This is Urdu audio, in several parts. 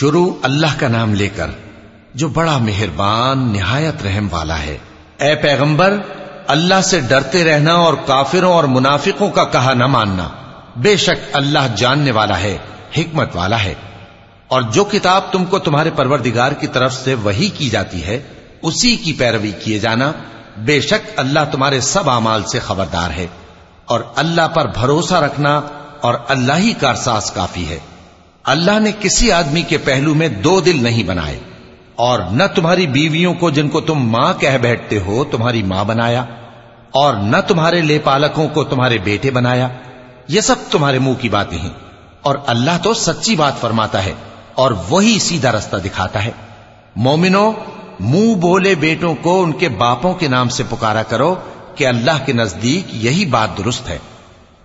شروع اللہ کا نام لے کر، جو بڑا مہربان، نہایت رحم والا ہے۔ اے پیغمبر، اللہ سے ڈرتے رہنا اور کافروں اور منافقوں کا کہا نہ ماننا، بے شک اللہ جاننے والا ہے، حکمت والا ہے۔ اور جو کتاب تم کو تمہارے پروردگار کی طرف سے وہی کی جاتی ہے، اسی کی پیروی کیے جانا، بے شک اللہ تمہارے سب اعمال سے خبردار ہے۔ اور اللہ پر بھروسہ رکھنا اور اللہ ہی کا کافی ہے۔ اللہ نے کسی آدمی کے پہلو میں دو دل نہیں بنائے اور نہ تمہاری بیویوں کو جن کو تم ماں کہہ بیٹھتے ہو تمہاری ماں بنایا اور نہ تمہارے لے پالکوں کو تمہارے بیٹے بنایا۔ یہ سب تمہارے منہ کی باتیں ہیں اور اللہ تو سچی بات فرماتا ہے اور وہی سیدھا رستہ دکھاتا ہے۔ مومنو، منہ بولے بیٹوں کو ان کے باپوں کے نام سے پکارا کرو کہ اللہ کے نزدیک یہی بات درست ہے۔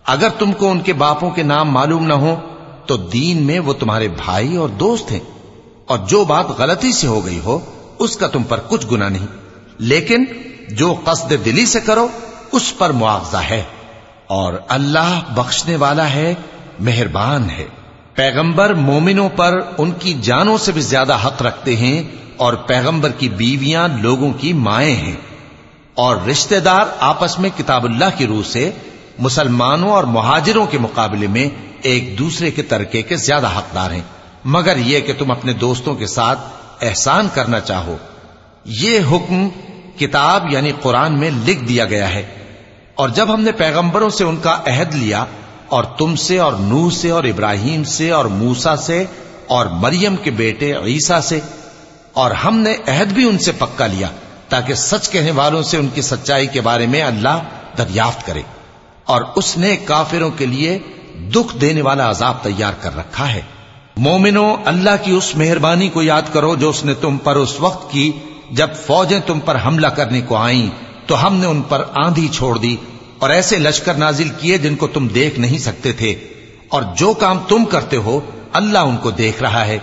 اگر تم کو ان کے باپوں کے نام معلوم نہ ہو تو دین میں وہ تمہارے بھائی اور دوست ہیں اور جو بات غلطی سے ہو گئی ہو، اس کا تم پر کچھ گنا نہیں۔ لیکن جو قصد دلی سے کرو، اس پر معاوضہ ہے۔ اور اللہ بخشنے والا ہے، مہربان ہے۔ پیغمبر مومنوں پر ان کی جانوں سے بھی زیادہ حق رکھتے ہیں اور پیغمبر کی بیویاں لوگوں کی مائیں ہیں۔ اور رشتہ دار آپس میں کتاب اللہ کی روح سے مسلمانوں اور مہاجروں کے مقابلے میں ایک دوسرے کے ترکے کے زیادہ حقدار ہیں۔ مگر یہ کہ تم اپنے دوستوں کے ساتھ احسان کرنا چاہو۔ یہ حکم کتاب یعنی قرآن میں لکھ دیا گیا ہے۔ اور جب ہم نے پیغمبروں سے ان کا عہد لیا اور تم سے اور نوح سے اور ابراہیم سے اور موسا سے اور مریم کے بیٹے عیسیٰ سے اور ہم نے عہد بھی ان سے پکا لیا تاکہ سچ کہنے والوں سے ان کی سچائی کے بارے میں اللہ دریافت کرے۔ اور اس نے کافروں کے لیے دکھ دینے والا عذاب تیار کر رکھا ہے۔ مومنو اللہ کی اس مہربانی کو یاد کرو جو اس نے تم پر اس وقت کی، جب فوجیں تم پر حملہ کرنے کو آئیں، تو ہم نے ان پر آندھی چھوڑ دی اور ایسے لشکر نازل کیے جن کو تم دیکھ نہیں سکتے تھے۔ اور جو کام تم کرتے ہو، اللہ ان کو دیکھ رہا ہے۔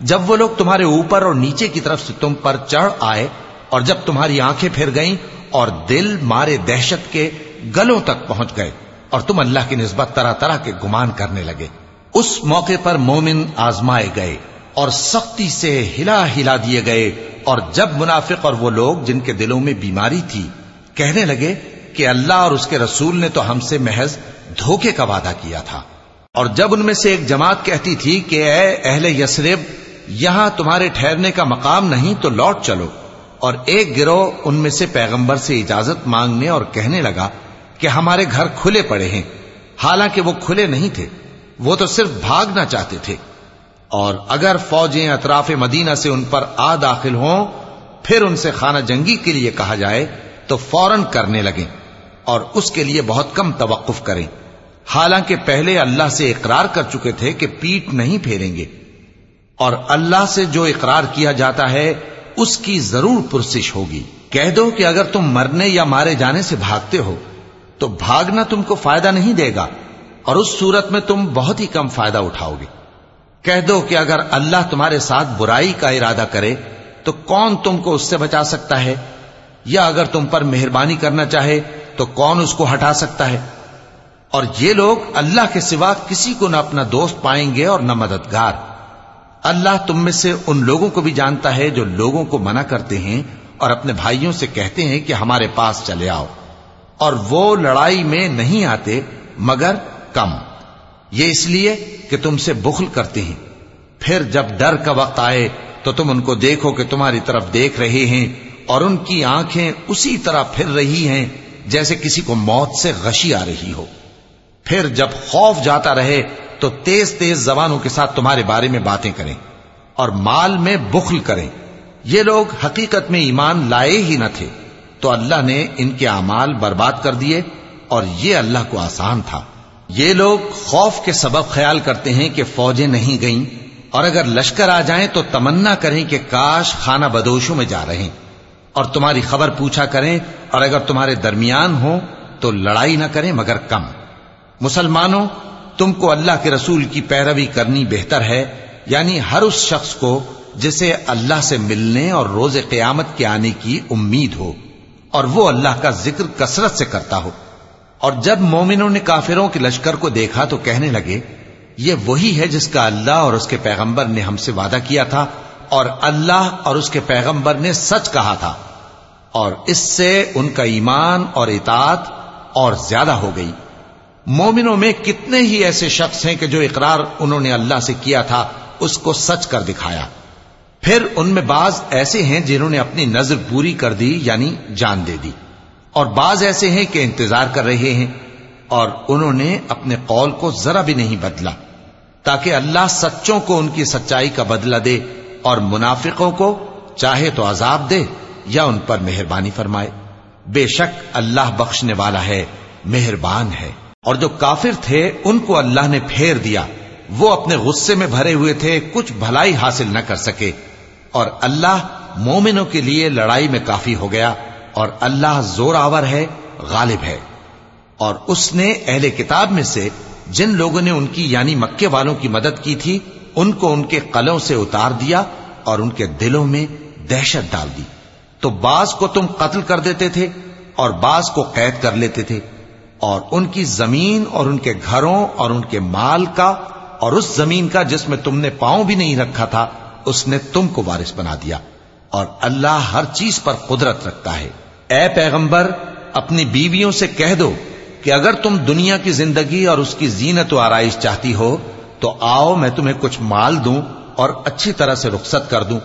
جب وہ لوگ تمہارے اوپر اور نیچے کی طرف سے تم پر چڑھ آئے اور جب تمہاری آنکھیں پھر گئیں اور دل مارے دہشت کے گلوں تک پہنچ گئے۔ اور تم اللہ کی نسبت طرح طرح کے گمان کرنے لگے۔ اس موقع پر مومن آزمائے گئے اور سختی سے ہلا ہلا دیے گئے اور جب منافق اور وہ لوگ جن کے دلوں میں بیماری تھی، کہنے لگے کہ اللہ اور اس کے رسول نے تو ہم سے محض دھوکے کا وعدہ کیا تھا۔ اور جب ان میں سے ایک جماعت کہتی تھی کہ اے اہل یسرب یہاں تمہارے ٹھہرنے کا مقام نہیں تو لوٹ چلو۔ اور ایک گروہ ان میں سے پیغمبر سے اجازت مانگنے اور کہنے لگا کہ ہمارے گھر کھلے پڑے ہیں۔ حالانکہ وہ کھلے نہیں تھے، وہ تو صرف بھاگنا چاہتے تھے۔ اور اگر فوجیں اطراف مدینہ سے ان پر آ داخل ہوں، پھر ان سے خانہ جنگی کے لیے کہا جائے تو فوراً کرنے لگیں اور اس کے لیے بہت کم توقف کریں۔ حالانکہ پہلے اللہ سے اقرار کر چکے تھے کہ پیٹ نہیں پھیریں گے۔ اور اللہ سے جو اقرار کیا جاتا ہے، اس کی ضرور پرسش ہوگی۔ کہہ دو کہ اگر تم مرنے یا مارے جانے سے بھاگتے ہو تو بھاگنا تم کو فائدہ نہیں دے گا اور اس صورت میں تم بہت ہی کم فائدہ اٹھاؤ گے۔ کہہ دو کہ اگر اللہ تمہارے ساتھ برائی کا ارادہ کرے تو کون تم کو اس سے بچا سکتا ہے؟ یا اگر تم پر مہربانی کرنا چاہے تو کون اس کو ہٹا سکتا ہے؟ اور یہ لوگ اللہ کے سوا کسی کو نہ اپنا دوست پائیں گے اور نہ مددگار۔ اللہ تم میں سے ان لوگوں کو بھی جانتا ہے جو لوگوں کو منع کرتے ہیں اور اپنے بھائیوں سے کہتے ہیں کہ ہمارے پاس چلے آؤ۔ اور وہ لڑائی میں نہیں آتے مگر کم۔ یہ اس لیے کہ تم سے بخل کرتے ہیں۔ پھر جب ڈر کا وقت آئے تو تم ان کو دیکھو کہ تمہاری طرف دیکھ رہے ہیں اور ان کی آنکھیں اسی طرح پھر رہی ہیں جیسے کسی کو موت سے غشی آ رہی ہو۔ پھر جب خوف جاتا رہے تو تیز تیز زبانوں کے ساتھ تمہارے بارے میں باتیں کریں اور مال میں بخل کریں۔ یہ لوگ حقیقت میں ایمان لائے ہی نہ تھے۔ تو اللہ نے ان کے اعمال برباد کر دیے اور یہ اللہ کو آسان تھا۔ یہ لوگ خوف کے سبب خیال کرتے ہیں کہ فوجیں نہیں گئیں اور اگر لشکر آ جائیں تو تمنا کریں کہ کاش خانہ بدوشوں میں جا رہے اور تمہاری خبر پوچھا کریں اور اگر تمہارے درمیان ہو تو لڑائی نہ کریں مگر کم۔ مسلمانوں، تم کو اللہ کے رسول کی پیروی کرنی بہتر ہے یعنی ہر اس شخص کو جسے اللہ سے ملنے اور روز قیامت کے آنے کی امید ہو۔ اور وہ اللہ کا ذکر کثرت سے کرتا ہو۔ اور جب مومنوں نے کافروں کے لشکر کو دیکھا تو کہنے لگے، یہ وہی ہے جس کا اللہ اور اس کے پیغمبر نے ہم سے وعدہ کیا تھا اور اللہ اور اس کے پیغمبر نے سچ کہا تھا۔ اور اس سے ان کا ایمان اور اطاعت اور زیادہ ہو گئی۔ مومنوں میں کتنے ہی ایسے شخص ہیں کہ جو اقرار انہوں نے اللہ سے کیا تھا، اس کو سچ کر دکھایا۔ پھر ان میں بعض ایسے ہیں جنہوں نے اپنی نظر پوری کر دی یعنی جان دے دی۔ اور بعض ایسے ہیں کہ انتظار کر رہے ہیں اور انہوں نے اپنے قول کو ذرا بھی نہیں بدلا، تاکہ اللہ سچوں کو ان کی سچائی کا بدلہ دے اور منافقوں کو چاہے تو عذاب دے یا ان پر مہربانی فرمائے۔ بے شک اللہ بخشنے والا ہے، مہربان ہے۔ اور جو کافر تھے، ان کو اللہ نے پھیر دیا۔ وہ اپنے غصے میں بھرے ہوئے تھے، کچھ بھلائی حاصل نہ کر سکے۔ اور اللہ مومنوں کے لیے لڑائی میں کافی ہو گیا اور اللہ زور آور ہے، غالب ہے۔ اور اس نے اہل کتاب میں سے جن لوگوں نے ان کی یعنی مکے والوں کی مدد کی تھی، ان کو ان کے قلوں سے اتار دیا اور ان کے دلوں میں دہشت ڈال دی۔ تو بعض کو تم قتل کر دیتے تھے اور بعض کو قید کر لیتے تھے۔ اور ان کی زمین اور ان کے گھروں اور ان کے مال کا اور اس زمین کا جس میں تم نے پاؤں بھی نہیں رکھا تھا اس نے تم کو وارث بنا دیا اور اللہ ہر چیز پر قدرت رکھتا ہے۔ اے پیغمبر، اپنی بیویوں سے کہہ دو کہ اگر تم دنیا کی زندگی اور اس کی زینت و آرائش چاہتی ہو، تو آؤ میں تمہیں کچھ مال دوں اور اچھی طرح سے رخصت کر دوں۔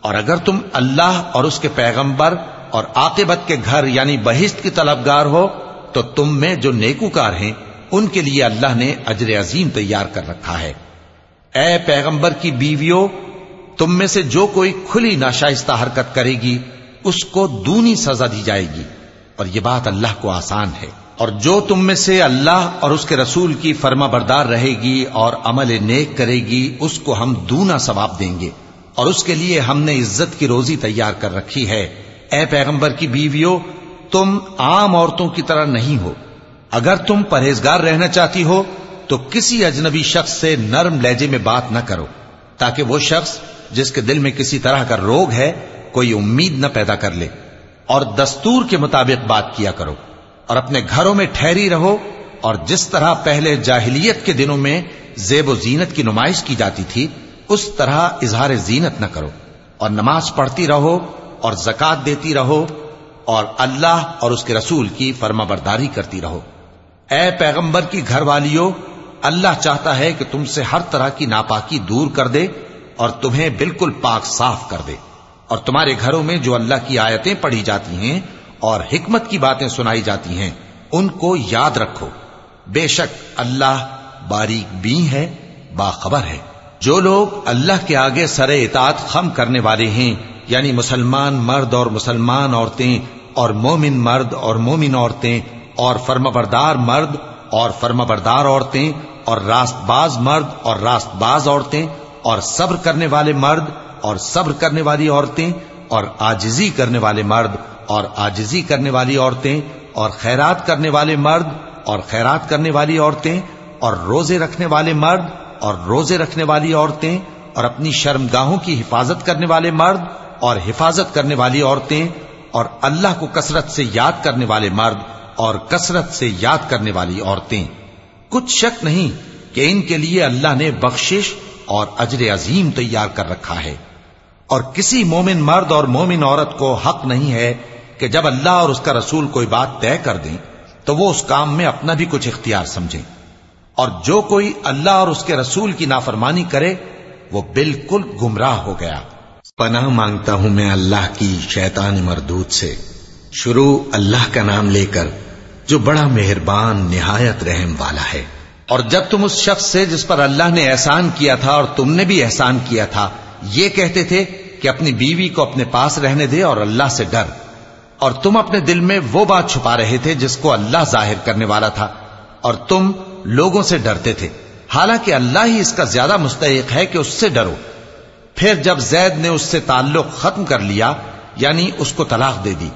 اور اگر تم اللہ اور اس کے پیغمبر اور عاقبت کے گھر یعنی بہشت کی طلبگار ہو، تو تم میں جو نیکوکار ہیں، ان کے لیے اللہ نے اجر عظیم تیار کر رکھا ہے۔ اے پیغمبر کی بیویوں تم میں سے جو کوئی کھلی ناشائستہ حرکت کرے گی، اس کو دونی سزا دی جائے گی۔ اور یہ بات اللہ کو آسان ہے۔ اور جو تم میں سے اللہ اور اس کے رسول کی فرما بردار رہے گی اور عمل نیک کرے گی، اس کو ہم دونا ثواب دیں گے۔ اور اس کے لیے ہم نے عزت کی روزی تیار کر رکھی ہے۔ اے پیغمبر کی بیویوں، تم عام عورتوں کی طرح نہیں ہو۔ اگر تم پرہیزگار رہنا چاہتی ہو، تو کسی اجنبی شخص سے نرم لہجے میں بات نہ کرو، تاکہ وہ شخص جس کے دل میں کسی طرح کا روگ ہے، کوئی امید نہ پیدا کر لے۔ اور دستور کے مطابق بات کیا کرو۔ اور اپنے گھروں میں ٹھہری رہو۔ اور جس طرح پہلے جاہلیت کے دنوں میں زیب و زینت کی نمائش کی جاتی تھی، اس طرح اظہار زینت نہ کرو۔ اور نماز پڑھتی رہو اور زکات دیتی رہو۔ اور اللہ اور اس کے رسول کی فرما برداری کرتی رہو۔ اے پیغمبر کی گھر والیوں اللہ چاہتا ہے کہ تم سے ہر طرح کی ناپاکی دور کر دے۔ اور تمہیں بالکل پاک صاف کر دے۔ اور تمہارے گھروں میں جو اللہ کی آیتیں پڑھی جاتی ہیں اور حکمت کی باتیں سنائی جاتی ہیں، ان کو یاد رکھو۔ بے شک اللہ باریک بھی ہے، باخبر ہے۔ جو لوگ اللہ کے آگے سر اطاعت خم کرنے والے ہیں یعنی مسلمان مرد اور مسلمان عورتیں اور مومن مرد اور مومن عورتیں اور فرم بردار مرد اور فرم بردار عورتیں اور راست باز مرد اور راست باز عورتیں اور صبر کرنے والے مرد اور صبر کرنے والی عورتیں اور آجزی کرنے والے مرد اور آجزی کرنے والی عورتیں اور خیرات کرنے والے مرد اور خیرات کرنے والی عورتیں اور روزے رکھنے والے مرد اور روزے رکھنے والی عورتیں اور اپنی شرمگاہوں کی حفاظت کرنے والے مرد اور حفاظت کرنے والی عورتیں اور اللہ کو کثرت سے یاد کرنے والے مرد اور کثرت سے یاد کرنے والی عورتیں۔ کچھ شک نہیں کہ ان کے لیے اللہ نے بخشش اور اجر عظیم تیار کر رکھا ہے۔ اور کسی مومن مرد اور مومن عورت کو حق نہیں ہے کہ جب اللہ اور اس کا رسول کوئی بات طے کر دیں، تو وہ اس کام میں اپنا بھی کچھ اختیار سمجھیں۔ اور جو کوئی اللہ اور اس کے رسول کی نافرمانی کرے، وہ بالکل گمراہ ہو گیا۔ پناہ مانگتا ہوں میں اللہ کی شیطان مردود سے۔ شروع اللہ کا نام لے کر، جو بڑا مہربان، نہایت رحم والا ہے۔ اور جب تم اس شخص سے جس پر اللہ نے احسان کیا تھا اور تم نے بھی احسان کیا تھا، یہ کہتے تھے کہ اپنی بیوی کو اپنے پاس رہنے دے اور اللہ سے ڈر۔ اور تم اپنے دل میں وہ بات چھپا رہے تھے جس کو اللہ ظاہر کرنے والا تھا۔ اور تم لوگوں سے ڈرتے تھے۔ حالانکہ اللہ ہی اس کا زیادہ مستحق ہے کہ اس سے ڈرو۔ پھر جب زید نے اس سے تعلق ختم کر لیا یعنی اس کو طلاق دے دی،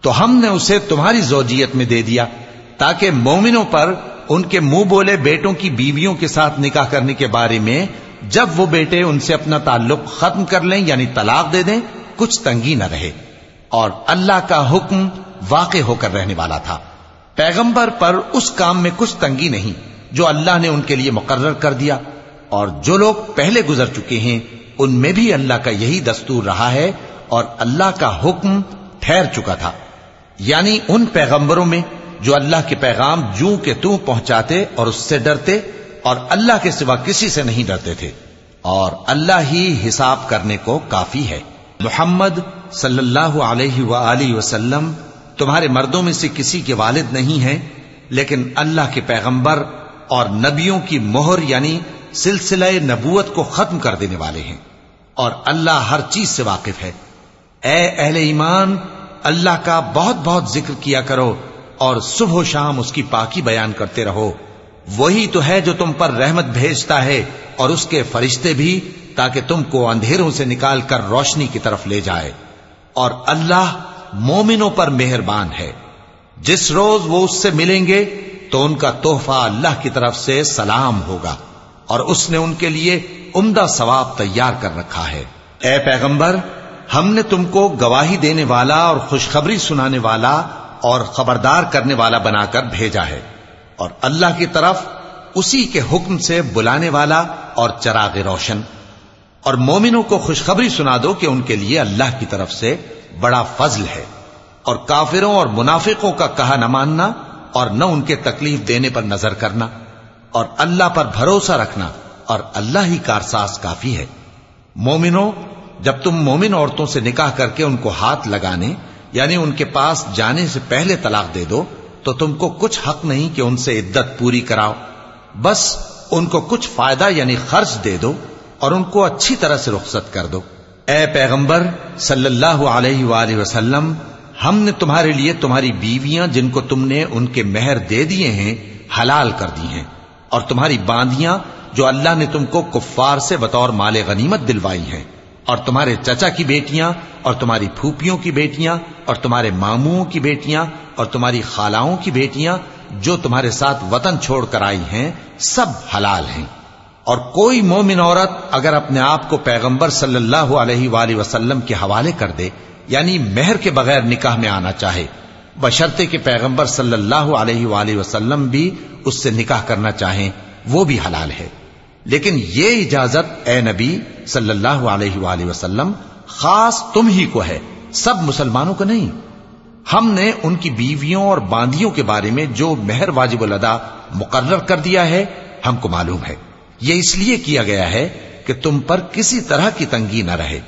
تو ہم نے اسے تمہاری زوجیت میں دے دیا تاکہ مومنوں پر ان کے منہ بولے بیٹوں کی بیویوں کے ساتھ نکاح کرنے کے بارے میں جب وہ بیٹے ان سے اپنا تعلق ختم کر لیں یعنی طلاق دے دیں، کچھ تنگی نہ رہے۔ اور اللہ کا حکم واقع ہو کر رہنے والا تھا۔ پیغمبر پر اس کام میں کچھ تنگی نہیں، جو اللہ نے ان کے لیے مقرر کر دیا۔ اور جو لوگ پہلے گزر چکے ہیں، ان میں بھی اللہ کا یہی دستور رہا ہے اور اللہ کا حکم ٹھہر چکا تھا۔ یعنی ان پیغمبروں میں جو اللہ کے پیغام جوں کے توں پہنچاتے اور اس سے ڈرتے اور اللہ کے سوا کسی سے نہیں ڈرتے تھے۔ اور اللہ ہی حساب کرنے کو کافی ہے۔ محمد صلی اللہ علیہ وآلہ وسلم تمہارے مردوں میں سے کسی کے والد نہیں ہیں، لیکن اللہ کے پیغمبر اور نبیوں کی مہر یعنی سلسلہ نبوت کو ختم کر دینے والے ہیں۔ اور اللہ ہر چیز سے واقف ہے۔ اے اہل ایمان، اللہ کا بہت بہت ذکر کیا کرو۔ اور صبح و شام اس کی پاکی بیان کرتے رہو۔ وہی تو ہے جو تم پر رحمت بھیجتا ہے اور اس کے فرشتے بھی تاکہ تم کو اندھیروں سے نکال کر روشنی کی طرف لے جائے۔ اور اللہ مومنوں پر مہربان ہے۔ جس روز وہ اس سے ملیں گے تو ان کا تحفہ اللہ کی طرف سے سلام ہوگا اور اس نے ان کے لیے عمدہ ثواب تیار کر رکھا ہے۔ اے پیغمبر، ہم نے تم کو گواہی دینے والا اور خوشخبری سنانے والا اور خبردار کرنے والا بنا کر بھیجا ہے اور اللہ کی طرف اسی کے حکم سے بلانے والا اور چراغ روشن۔ اور مومنوں کو خوشخبری سنا دو کہ ان کے لیے اللہ کی طرف سے بڑا فضل ہے۔ اور کافروں اور منافقوں کا کہا نہ ماننا اور نہ ان کے تکلیف دینے پر نظر کرنا۔ اور اللہ پر بھروسہ رکھنا اور اللہ ہی کارساز کافی ہے۔ مومنوں، جب تم مومن عورتوں سے نکاح کر کے ان کو ہاتھ لگانے یعنی ان کے پاس جانے سے پہلے طلاق دے دو، تو تم کو کچھ حق نہیں کہ ان سے عدت پوری کراؤ۔ بس ان کو کچھ فائدہ یعنی خرچ دے دو اور ان کو اچھی طرح سے رخصت کر دو۔ اے پیغمبر، صلی اللہ علیہ وآلہ وسلم، ہم نے تمہارے لیے تمہاری بیویاں جن کو تم نے ان کے مہر دے دیے ہیں، حلال کر دی ہیں۔ اور تمہاری باندیاں جو اللہ نے تم کو کفار سے بطور مال غنیمت دلوائی ہیں۔ اور تمہارے چچا کی بیٹیاں، اور تمہاری پھوپھیوں کی بیٹیاں، اور تمہارے ماموں کی بیٹیاں، اور تمہاری خالاؤں کی بیٹیاں، جو تمہارے ساتھ وطن چھوڑ کر آئی ہیں، سب حلال ہیں۔ اور کوئی مومن عورت اگر اپنے آپ کو پیغمبر صلی اللہ علیہ وآلہ وسلم کے حوالے کر دے یعنی مہر کے بغیر نکاح میں آنا چاہے، بشرطے کے پیغمبر صلی اللہ علیہ وآلہ وسلم بھی اس سے نکاح کرنا چاہیں، وہ بھی حلال ہے۔ لیکن یہ اجازت اے نبی صلی اللہ علیہ وآلہ وسلم خاص تم ہی کو ہے، سب مسلمانوں کو نہیں۔ ہم نے ان کی بیویوں اور باندیوں کے بارے میں جو مہر واجب الادا مقرر کر دیا ہے، ہم کو معلوم ہے۔ یہ اس لیے کیا گیا ہے کہ تم پر کسی طرح کی تنگی نہ رہے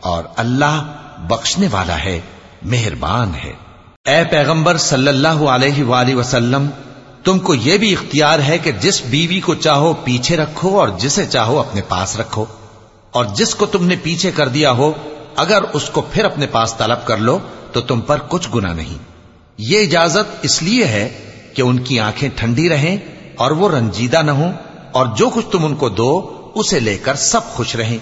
اور اللہ بخشنے والا ہے، مہربان ہے۔ اے پیغمبر صلی اللہ علیہ وآلہ وسلم تم کو یہ بھی اختیار ہے کہ جس بیوی کو چاہو پیچھے رکھو اور جسے چاہو اپنے پاس رکھو۔ اور جس کو تم نے پیچھے کر دیا ہو، اگر اس کو پھر اپنے پاس طلب کر لو، تو تم پر کچھ گنا نہیں۔ یہ اجازت اس لیے ہے کہ ان کی آنکھیں ٹھنڈی رہیں اور وہ رنجیدہ نہ ہوں، اور جو کچھ تم ان کو دو، اسے لے کر سب خوش رہیں۔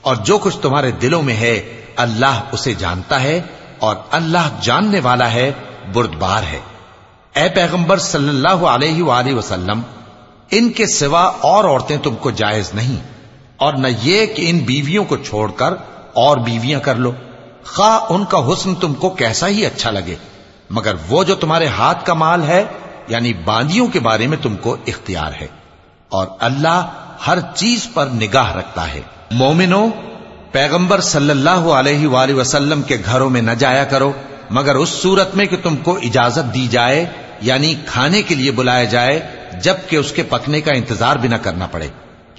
اور جو کچھ تمہارے دلوں میں ہے، اللہ اسے جانتا ہے، اور اللہ جاننے والا ہے، بردبار ہے۔ اے پیغمبر صلی اللہ علیہ وآلہ وسلم، ان کے سوا اور عورتیں تم کو جائز نہیں، اور نہ یہ کہ ان بیویوں کو چھوڑ کر اور بیویاں کر لو۔ خواہ ان کا حسن تم کو کیسا ہی اچھا لگے، مگر وہ جو تمہارے ہاتھ کا مال ہے یعنی باندیوں کے بارے میں تم کو اختیار ہے۔ اور اللہ ہر چیز پر نگاہ رکھتا ہے۔ مومنو، پیغمبر صلی اللہ علیہ وآلہ وسلم کے گھروں میں نہ جایا کرو، مگر اس صورت میں کہ تم کو اجازت دی جائے یعنی کھانے کے لیے بلایا جائے جبکہ اس کے پکنے کا انتظار بھی نہ کرنا پڑے۔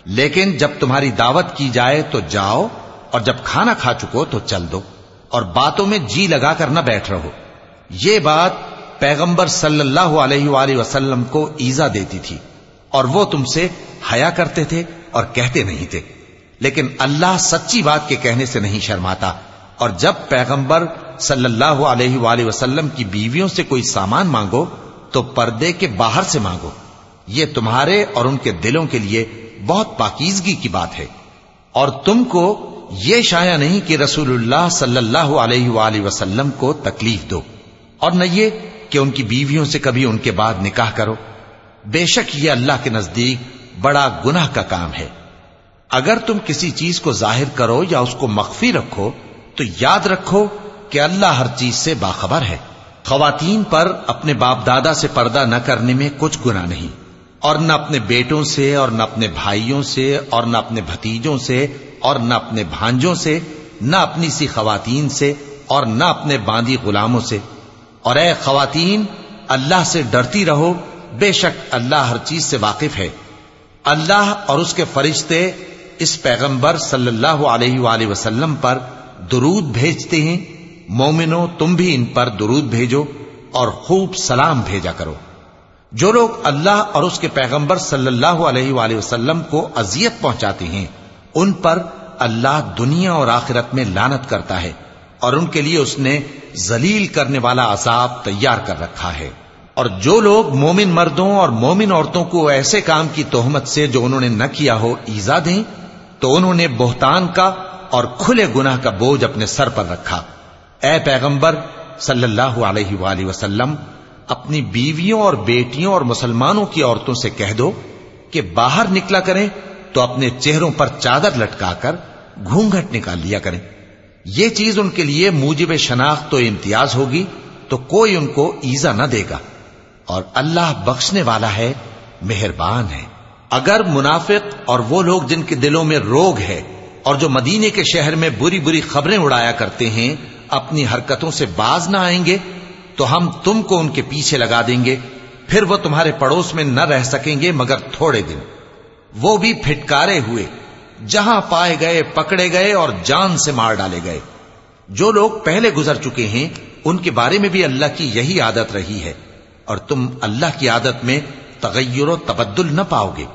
لیکن جب تمہاری دعوت کی جائے تو جاؤ، اور جب کھانا کھا چکو تو چل دو، اور باتوں میں جی لگا کر نہ بیٹھ رہو۔ یہ بات پیغمبر صلی اللہ علیہ وآلہ وسلم کو ایزا دیتی تھی، اور وہ تم سے حیا کرتے تھے اور کہتے نہیں تھے۔ لیکن اللہ سچی بات کے کہنے سے نہیں شرماتا، اور جب پیغمبر صلی اللہ علیہ وآلہ وسلم کی بیویوں سے کوئی سامان مانگو تو پردے کے باہر سے مانگو۔ یہ تمہارے اور ان کے دلوں کے لیے بہت پاکیزگی کی بات ہے۔ اور تم کو یہ شایا نہیں کہ رسول اللہ صلی اللہ علیہ وآلہ وسلم کو تکلیف دو۔ اور نہ یہ کہ ان کی بیویوں سے کبھی ان کے بعد نکاح کرو۔ بے شک یہ اللہ کے نزدیک بڑا گناہ کا کام ہے۔ اگر تم کسی چیز کو ظاہر کرو یا اس کو مخفی رکھو، تو یاد رکھو کہ اللہ ہر چیز سے باخبر ہے۔ خواتین پر اپنے باپ دادا سے پردہ نہ کرنے میں کچھ گنا نہیں، اور نہ اپنے بیٹوں سے، اور نہ اپنے بھائیوں سے، اور نہ اپنے بھتیجوں سے، اور نہ اپنے بھانجوں سے، نہ اپنی سی خواتین سے، اور نہ اپنے باندی غلاموں سے۔ اور اے خواتین، اللہ سے ڈرتی رہو، بے شک اللہ ہر چیز سے واقف ہے۔ اللہ اور اس کے فرشتے اس پیغمبر صلی اللہ علیہ وآلہ وسلم پر درود بھیجتے ہیں۔ مومنو، تم بھی ان پر درود بھیجو اور خوب سلام بھیجا کرو۔ جو لوگ اللہ اور اس کے پیغمبر صلی اللہ علیہ وآلہ وسلم کو اذیت پہنچاتے ہیں، ان پر اللہ دنیا اور آخرت میں لانت کرتا ہے اور ان کے لیے اس نے ذلیل کرنے والا عذاب تیار کر رکھا ہے۔ اور جو لوگ مومن مردوں اور مومن عورتوں کو ایسے کام کی تہمت سے جو انہوں نے نہ کیا ہو ایزا دیں، تو انہوں نے بہتان کا اور کھلے گناہ کا بوجھ اپنے سر پر رکھا۔ اے پیغمبر صلی اللہ علیہ وآلہ وسلم، اپنی بیویوں اور بیٹیوں اور مسلمانوں کی عورتوں سے کہہ دو کہ باہر نکلا کریں تو اپنے چہروں پر چادر لٹکا کر گھونگھٹ نکال لیا کریں۔ یہ چیز ان کے لیے موجب شناخت تو امتیاز ہوگی تو کوئی ان کو ایزا نہ دے گا۔ اور اللہ بخشنے والا ہے، مہربان ہے۔ اگر منافق اور وہ لوگ جن کے دلوں میں روگ ہے اور جو مدینے کے شہر میں بری بری خبریں اڑایا کرتے ہیں اپنی حرکتوں سے باز نہ آئیں گے، تو ہم تم کو ان کے پیچھے لگا دیں گے، پھر وہ تمہارے پڑوس میں نہ رہ سکیں گے مگر تھوڑے دن۔ وہ بھی پھٹکارے ہوئے، جہاں پائے گئے، پکڑے گئے اور جان سے مار ڈالے گئے۔ جو لوگ پہلے گزر چکے ہیں، ان کے بارے میں بھی اللہ کی یہی عادت رہی ہے۔ اور تم اللہ کی عادت میں تغیر و تبدل نہ پاؤ گے۔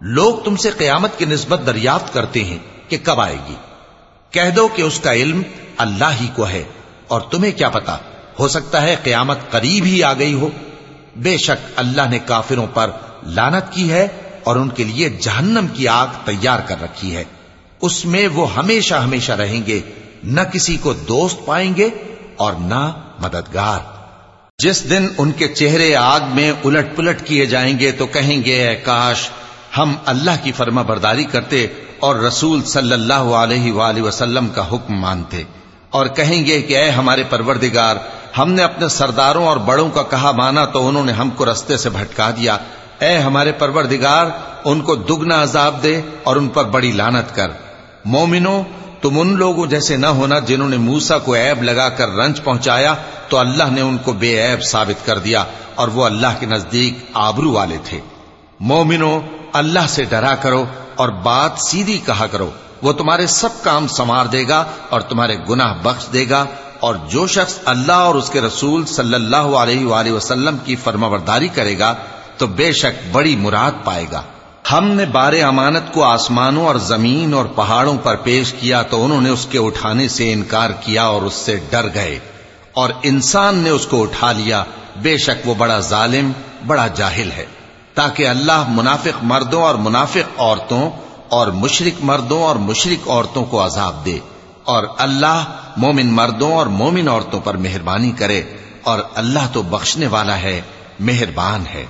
لوگ تم سے قیامت کی نسبت دریافت کرتے ہیں کہ کب آئے گی۔ کہہ دو کہ اس کا علم اللہ ہی کو ہے اور تمہیں کیا پتا؟ ہو سکتا ہے قیامت قریب ہی آ گئی ہو۔ بے شک اللہ نے کافروں پر لانت کی ہے اور ان کے لیے جہنم کی آگ تیار کر رکھی ہے۔ اس میں وہ ہمیشہ ہمیشہ رہیں گے، نہ کسی کو دوست پائیں گے اور نہ مددگار۔ جس دن ان کے چہرے آگ میں الٹ پلٹ کیے جائیں گے تو کہیں گے، اے کاش، ہم اللہ کی فرما برداری کرتے اور رسول صلی اللہ علیہ وآلہ وسلم کا حکم مانتے۔ اور کہیں گے کہ اے ہمارے پروردگار، ہم نے اپنے سرداروں اور بڑوں کا کہا مانا تو انہوں نے ہم کو رستے سے بھٹکا دیا۔ اے ہمارے پروردگار، ان کو دگنا عذاب دے اور ان پر بڑی لانت کر۔ مومنو، تم ان لوگوں جیسے نہ ہونا جنہوں نے موسا کو عیب لگا کر رنج پہنچایا، تو اللہ نے ان کو بے عیب ثابت کر دیا اور وہ اللہ کے نزدیک آبرو والے تھے۔ مومنو، اللہ سے ڈرا کرو اور بات سیدھی کہا کرو۔ وہ تمہارے سب کام سنوار دے گا اور تمہارے گناہ بخش دے گا اور جو شخص اللہ اور اس کے رسول صلی اللہ علیہ وآلہ وسلم کی فرماورداری کرے گا تو بے شک بڑی مراد پائے گا۔ ہم نے بار امانت کو آسمانوں اور زمین اور پہاڑوں پر پیش کیا تو انہوں نے اس کے اٹھانے سے انکار کیا اور اس سے ڈر گئے اور انسان نے اس کو اٹھا لیا۔ بے شک وہ بڑا ظالم، بڑا جاہل ہے۔ تاکہ اللہ منافق مردوں اور منافق عورتوں اور مشرق مردوں اور مشرق عورتوں کو عذاب دے اور اللہ مومن مردوں اور مومن عورتوں پر مہربانی کرے اور اللہ تو بخشنے والا ہے، مہربان ہے۔